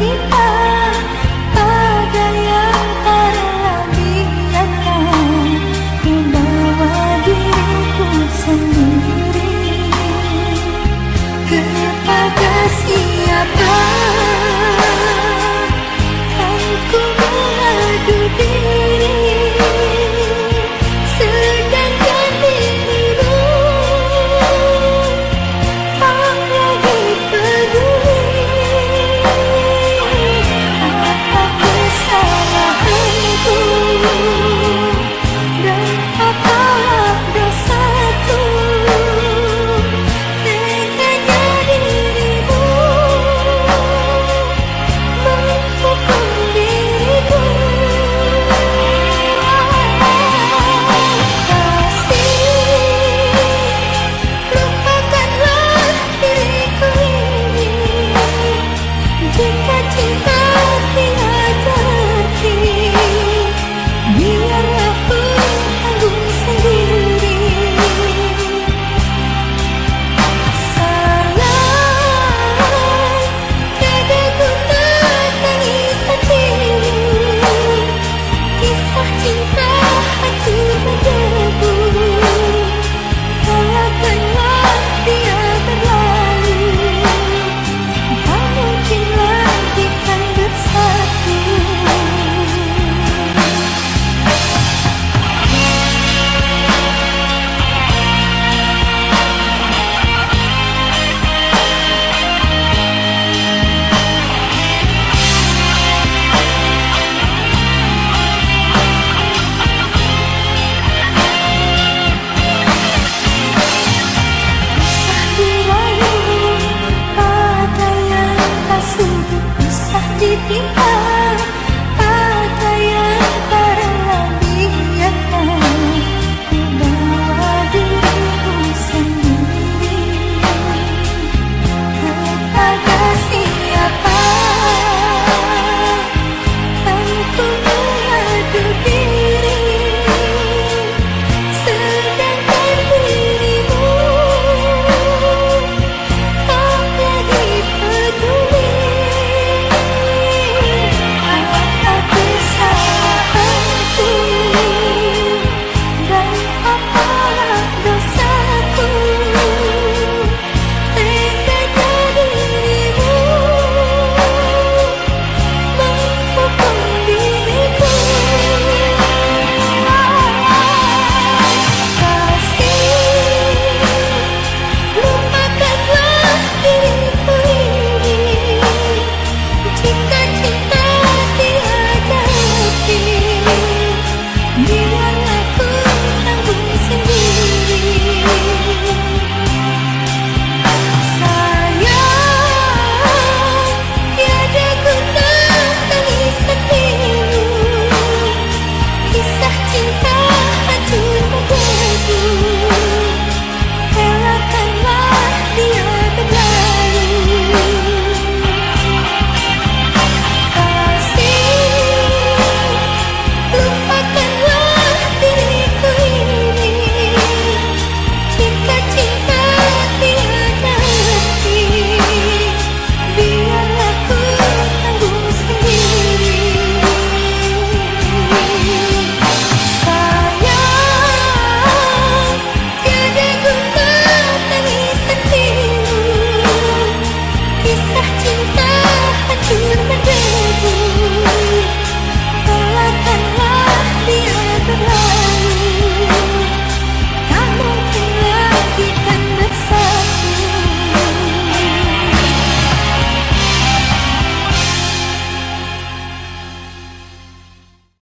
sendiri